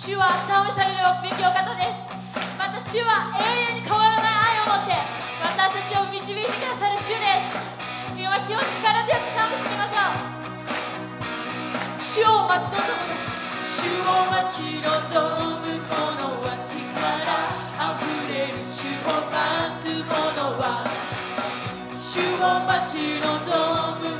主は賛美されるべきお方です。また主は永遠に変わらない愛を持って私たちを導いてくださる主です。今主を力強く賛美してみましょう。主を待ち望む主を待ち望む者は力。あふれる主を待つ者は。主を待ち望む